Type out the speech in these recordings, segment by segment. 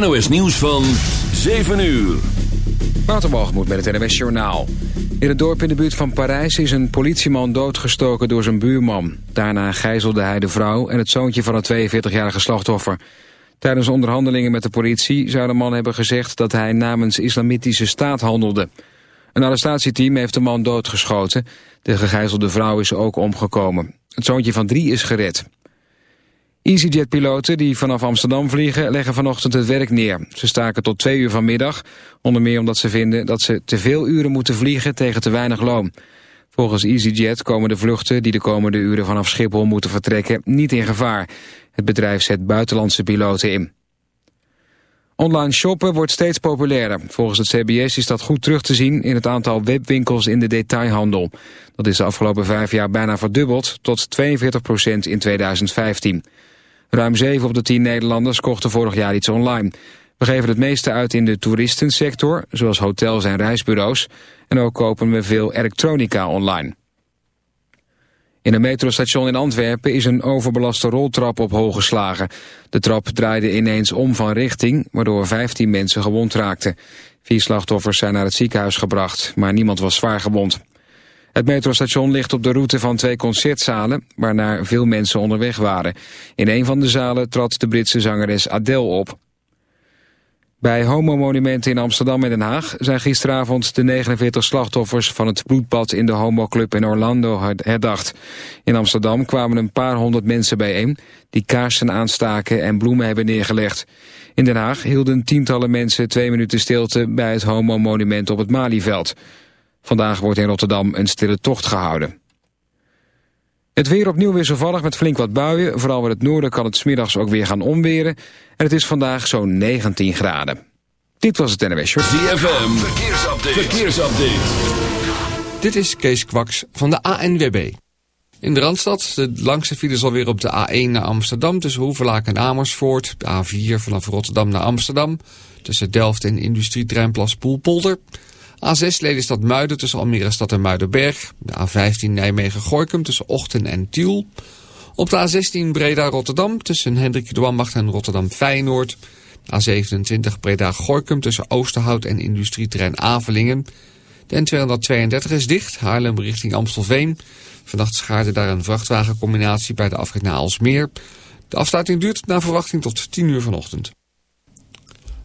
NOS nieuws van 7 uur. Waterbalgemoed met het NWS Journaal. In het dorp in de buurt van Parijs is een politieman doodgestoken door zijn buurman. Daarna gijzelde hij de vrouw en het zoontje van het 42-jarige slachtoffer. Tijdens onderhandelingen met de politie zou de man hebben gezegd dat hij namens islamitische staat handelde. Een arrestatieteam heeft de man doodgeschoten. De gegijzelde vrouw is ook omgekomen. Het zoontje van drie is gered. EasyJet-piloten die vanaf Amsterdam vliegen leggen vanochtend het werk neer. Ze staken tot twee uur vanmiddag, onder meer omdat ze vinden dat ze te veel uren moeten vliegen tegen te weinig loon. Volgens EasyJet komen de vluchten die de komende uren vanaf Schiphol moeten vertrekken niet in gevaar. Het bedrijf zet buitenlandse piloten in. Online shoppen wordt steeds populairder. Volgens het CBS is dat goed terug te zien in het aantal webwinkels in de detailhandel. Dat is de afgelopen vijf jaar bijna verdubbeld tot 42% in 2015. Ruim 7 op de 10 Nederlanders kochten vorig jaar iets online. We geven het meeste uit in de toeristensector, zoals hotels en reisbureaus. En ook kopen we veel elektronica online. In een metrostation in Antwerpen is een overbelaste roltrap op hol geslagen. De trap draaide ineens om van richting, waardoor 15 mensen gewond raakten. Vier slachtoffers zijn naar het ziekenhuis gebracht, maar niemand was zwaar gewond. Het metrostation ligt op de route van twee concertzalen... waarnaar veel mensen onderweg waren. In een van de zalen trad de Britse zangeres Adele op. Bij homomonumenten in Amsterdam en Den Haag... zijn gisteravond de 49 slachtoffers van het bloedbad... in de homoclub in Orlando herdacht. In Amsterdam kwamen een paar honderd mensen bijeen... die kaarsen aanstaken en bloemen hebben neergelegd. In Den Haag hielden tientallen mensen twee minuten stilte... bij het homomonument op het Malieveld... Vandaag wordt in Rotterdam een stille tocht gehouden. Het weer opnieuw wisselvallig met flink wat buien. Vooral in het noorden kan het smiddags ook weer gaan omweren. En het is vandaag zo'n 19 graden. Dit was het NWS Short. ZFM, verkeersupdate. verkeersupdate. Dit is Kees Kwaks van de ANWB. In de Randstad, de langste file is alweer op de A1 naar Amsterdam... tussen Hoevelaak en Amersfoort. De A4 vanaf Rotterdam naar Amsterdam. Tussen Delft en Industrietreinplas Poelpolder... A6 Lelystad Muiden tussen Almere Stad en Muidenberg. De A15 Nijmegen-Gorkum tussen Ochten en Tiel. Op de A16 Breda-Rotterdam tussen Hendrik de en Rotterdam-Feyenoord. A27 Breda-Gorkum tussen Oosterhout en industrieterrein Avelingen. De N232 is dicht, Haarlem richting Amstelveen. Vannacht schaarde daar een vrachtwagencombinatie bij de afrit naar Alsmeer. De afsluiting duurt naar verwachting tot 10 uur vanochtend.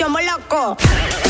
chomo loco.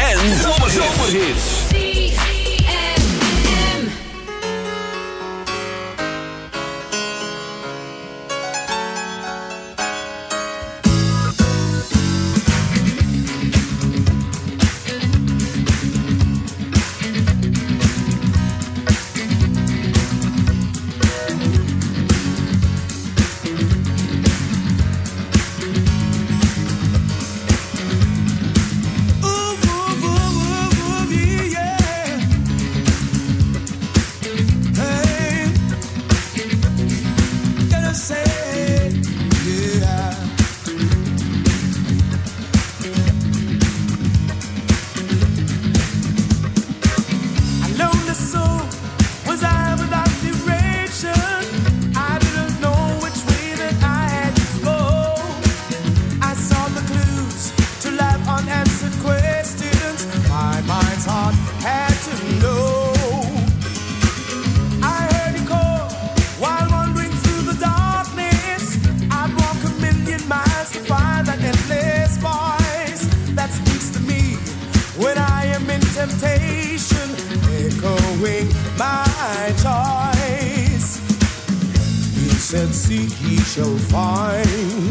shall find.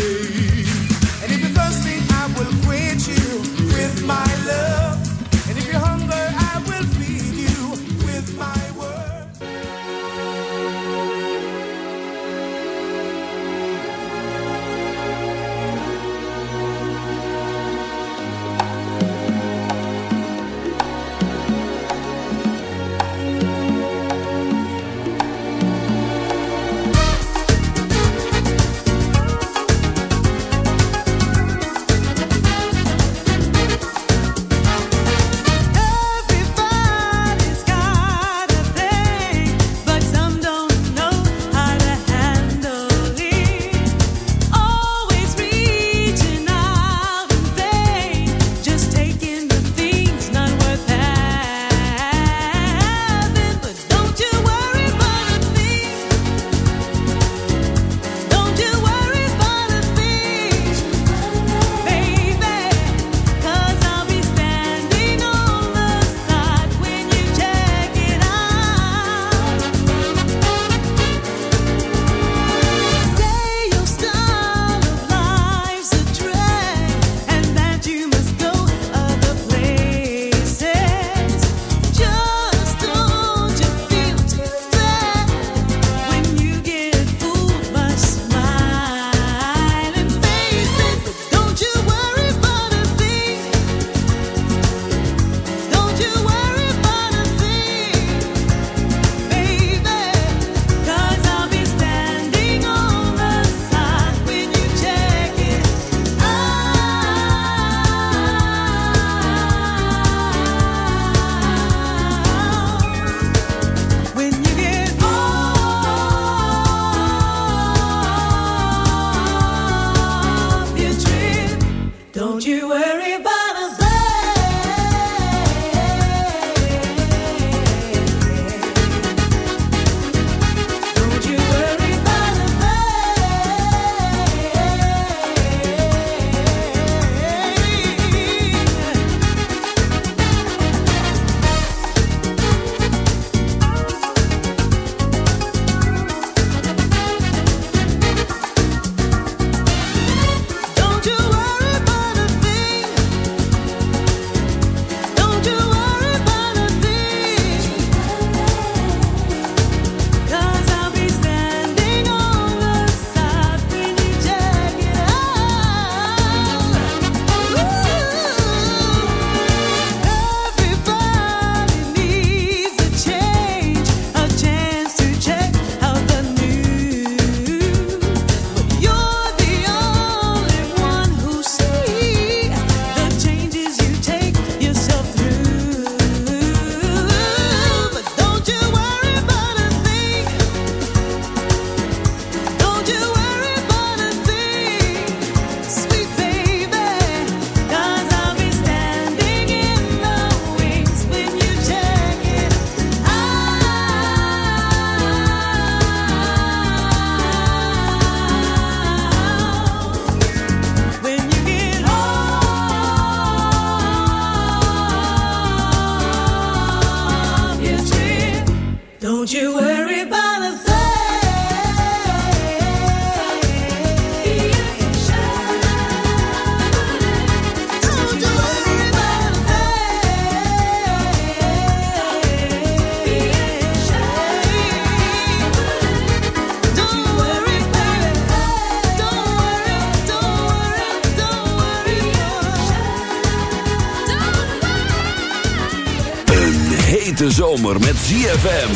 ZFM.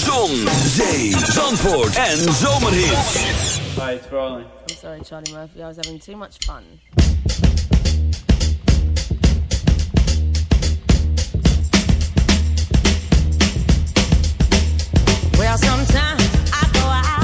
Zon, zee, zandvoort en Zomerhit. Hi, it's rolling. I'm sorry, Charlie Murphy. I was having too much fun. Well, sometimes I go out.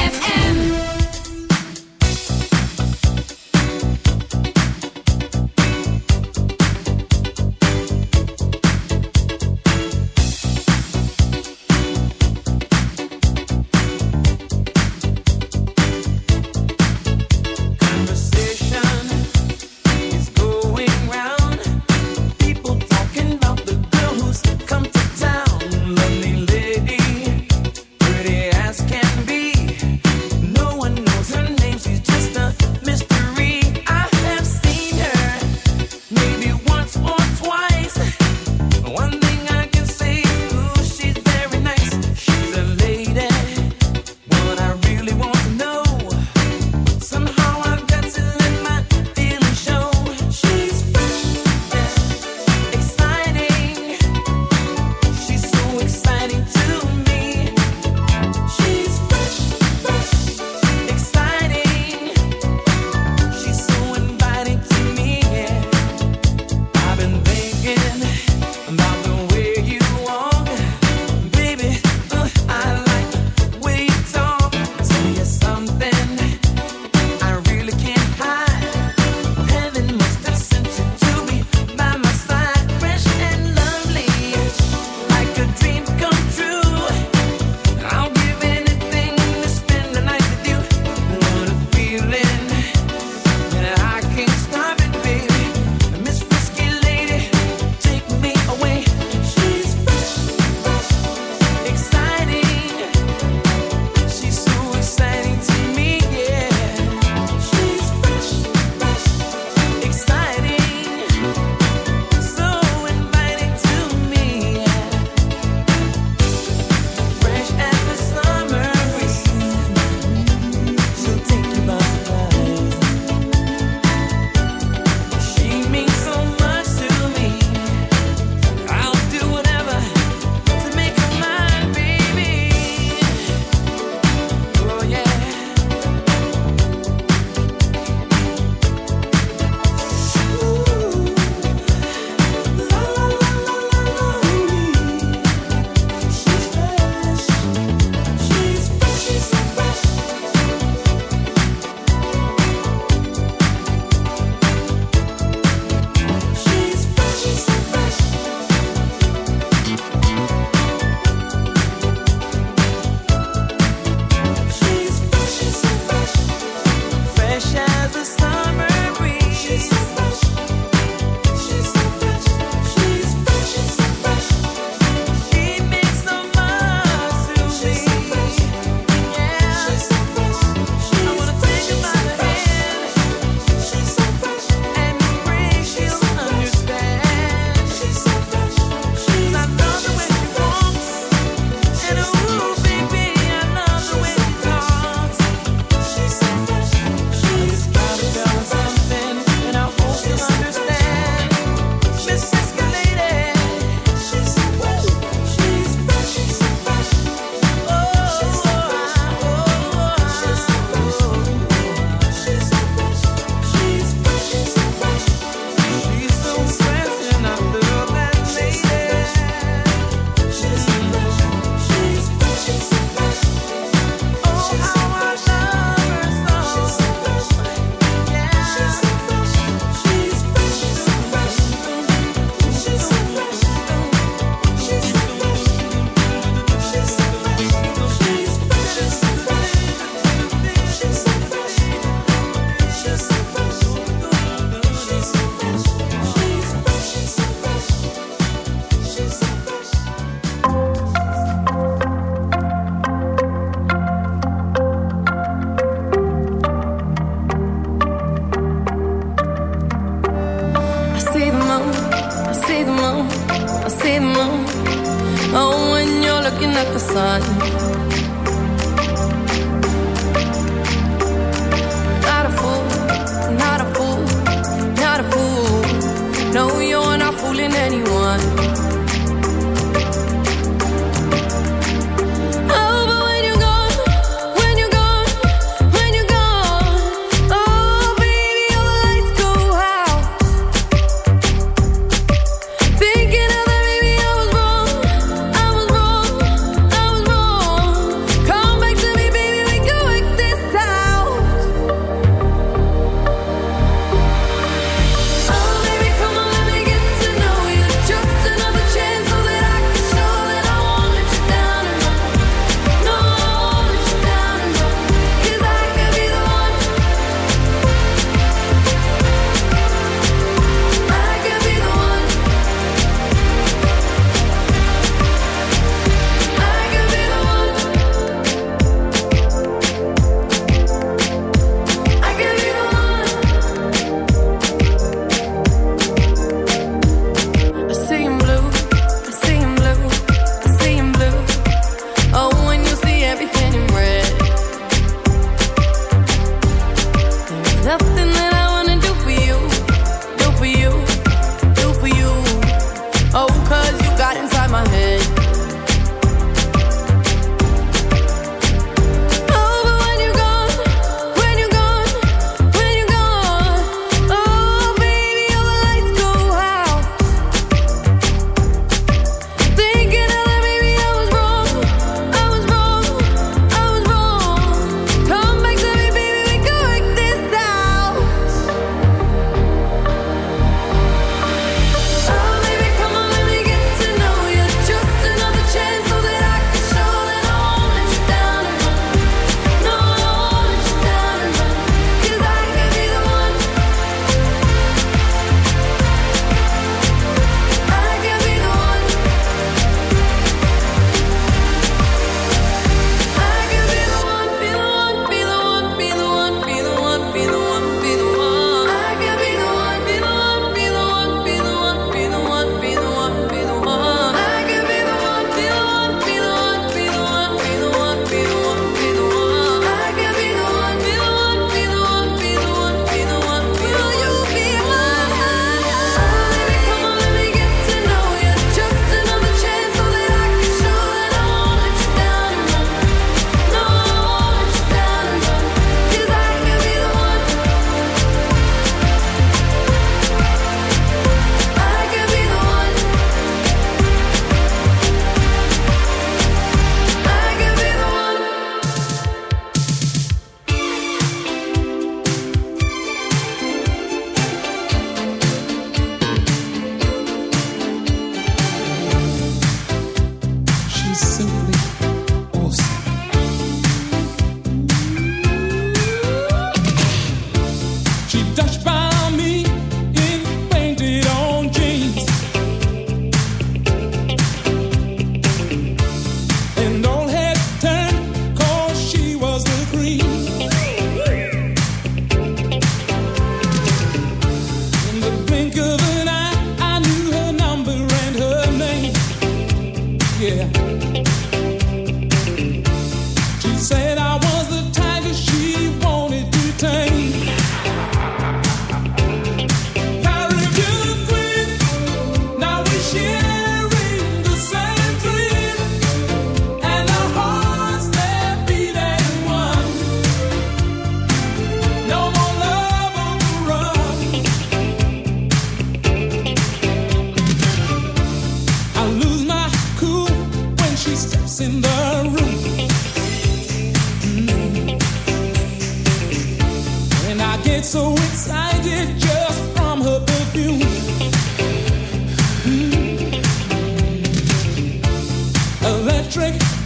trick.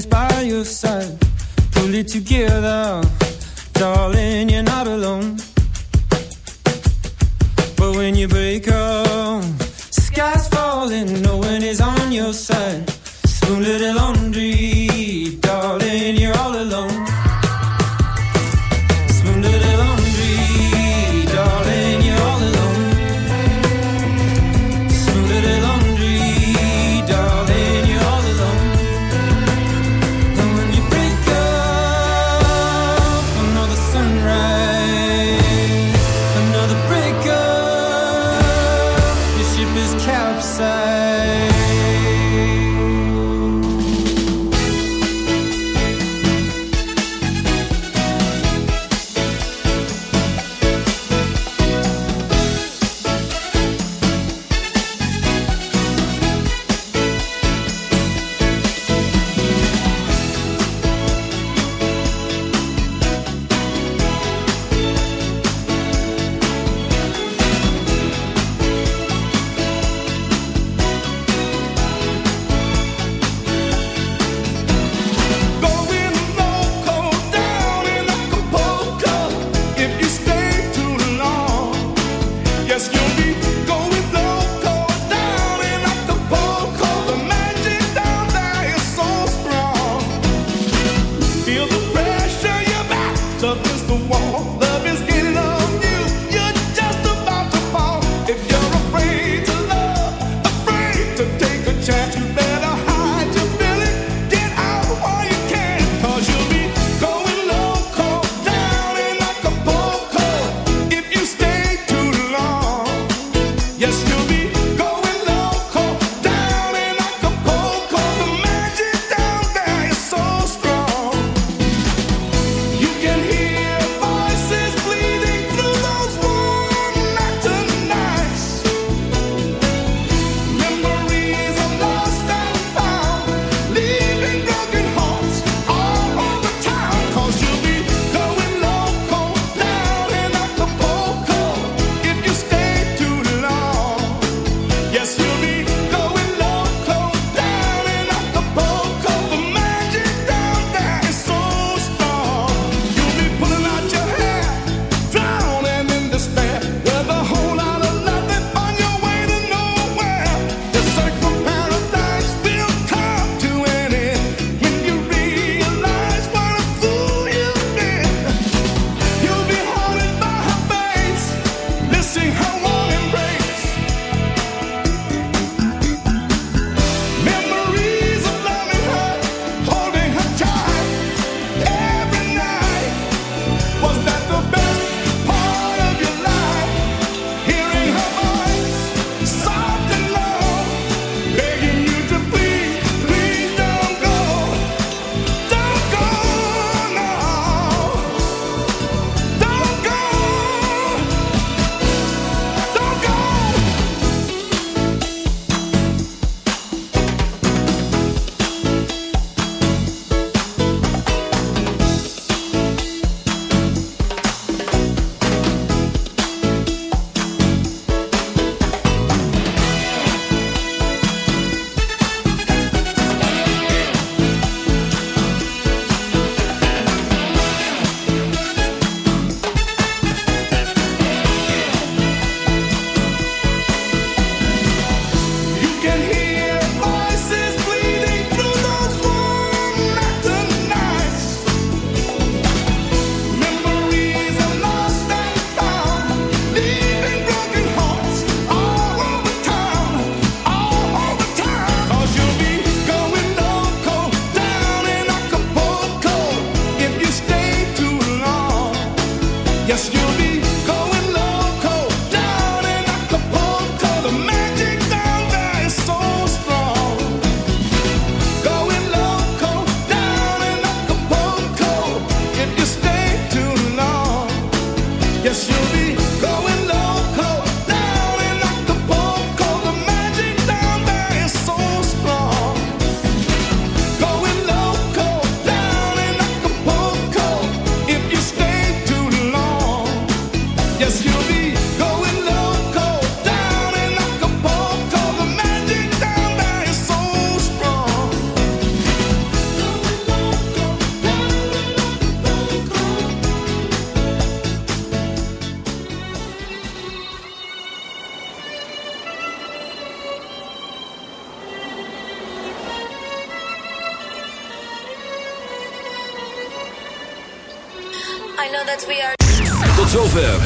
Somebody's by your side. Pull it together, darling,